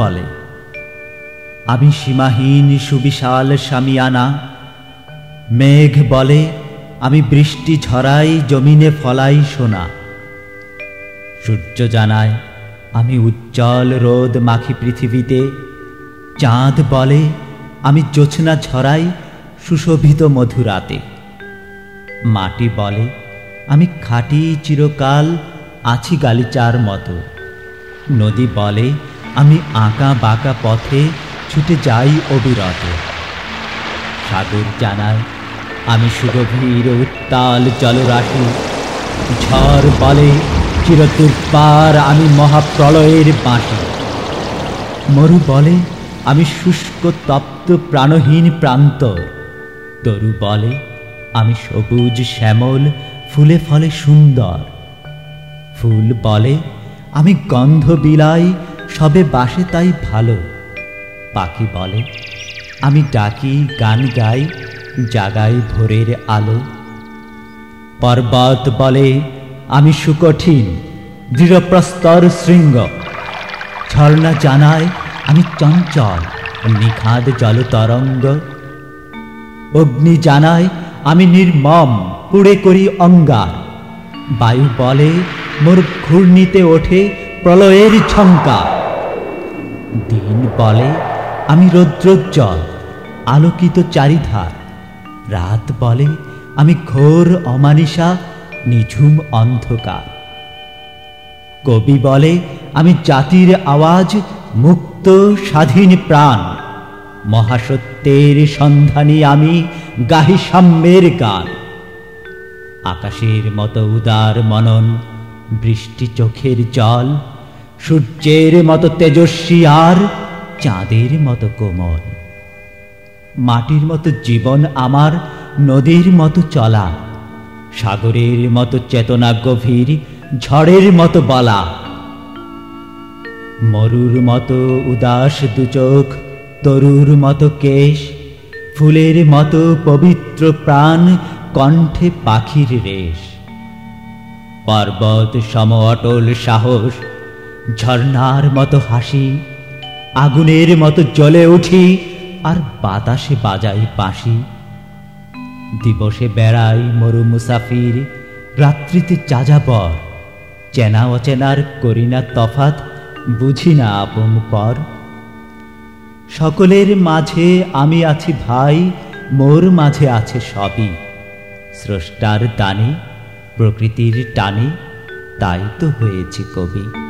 বলে, আমি সীমাহীন সুবিশাল সামিয়ানা মেঘ বলে, আমি বৃষ্টি ঝরাই, জমিনে ফলাই সোনা। সূর্য জানায়, আমি উজ্জ্বল রোদ মাখি পৃথিবীতে। চাঁদ বলে, আমি জোছনা ঝরাই, সুশোভিত মধুরাতে। মাটি বলে, আমি খাটি চিরকাল আছি গালিচার মতো। নদী বলে আমি আঁকা বাঁকা পথে ছুটে যাই অবিরত। সাগর জানায় আমি সুগভীর উত্তাল জলরাশি। ঝড় বলে চিরতুর্পার আমি মহাপ্রলয়ের বাঁশি। মরু বলে, আমি শুষ্ক তপ্ত প্রাণহীন প্রান্ত। তরু বলে, আমি সবুজ শ্যামল, ফুলে ফলে সুন্দর। ফুল বলে, আমি গন্ধ বিলাই সবে বাসে তাই ভালো। পাখি বলে, আমি ডাকি, গান গাই, জাগাই ভোরের আলো। পর্বত বলে, আমি সুকঠিন, দৃঢ়প্রস্তর শৃঙ্গ। ঝর্ণা জানায়, আমি চঞ্চল, নিখাদ জলতরঙ্গ। অগ্নি জানায়, আমি নির্মম, পুড়ে করি অঙ্গার। বায়ু বলে, মোর ঘূর্ণিতে ওঠে প্রলয়ের ঝঙ্কার দিন বলে, আমি রৌদ্রোজ্জ্বল, আলোকিত চারিধার। রাত বলে, আমি ঘোর অমানিসা নিঝুম অন্ধকার। কবি বলে, আমি জাতির আওয়াজ, মুক্ত স্বাধীন প্রাণ। মহাসত্যের সন্ধানী আমি গাহি সাম্যের গান। আকাশের মতো উদার মনন, বৃষ্টি চোখের জল সূর্যের মতো তেজস্বী আর চাঁদের মতো কোমল। মাটির মতো জীবন আমার, নদীর মতো চলা, সাগরের মতো চেতনা গভীর, ঝড়ের মতো বলা। মরুর মতো উদাস দুচোখ তরুর মতো কেশ, ফুলের মতো পবিত্র প্রাণ, কণ্ঠে পাখির রেশ। পর্বত সম অটল সাহস ঝর্ণার মতো হাসি, আগুনের মতো জ্বলে উঠি, আর বাতাসে বাজাই বাঁশি। দিবসে বেড়াই মরু মুসাফির, রাত্রিতে যাযাবর। চেনা অচেনার করি না তফাত, বুঝি না আপন পর। সকলের মাঝে আমি আছি ভাই, মোর মাঝে আছে সবই। স্রষ্টার দানে, প্রকৃতির টানে, তাই তো হয়েছে কবি।